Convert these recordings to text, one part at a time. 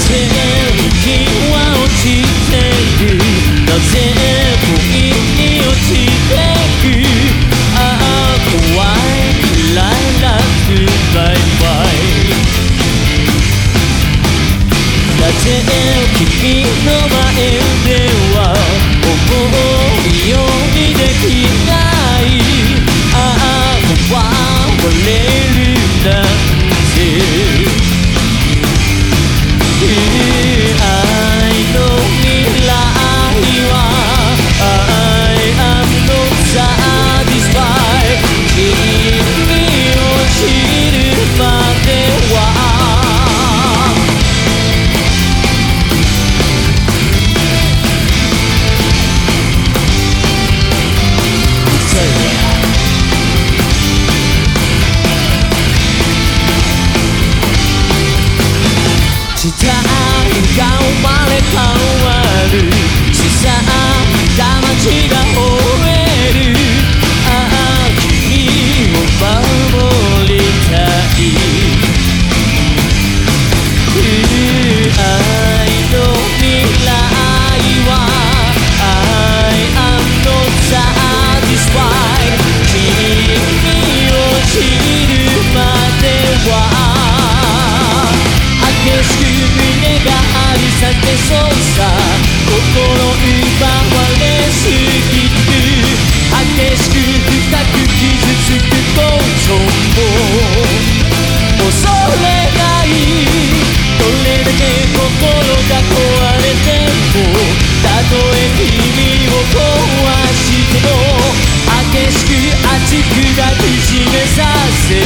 ぜ気は落ちているなぜ恋に落ちていくああ怖いライラスバイバイなぜ君の前では思うようにできないああ壊れるなんて時代が生まれ変わる小さな街が吠えるああ君を守りたい愛の未来は I am not satisfied 君を知るまでは激しく熱くが惨めさせ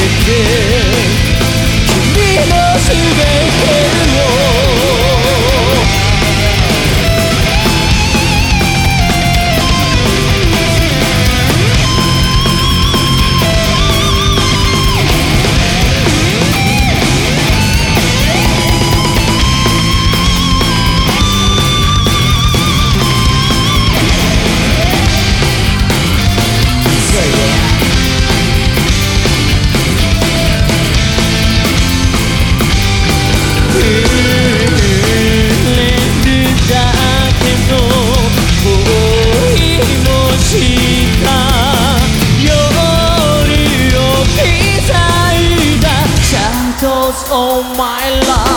て。oh my love.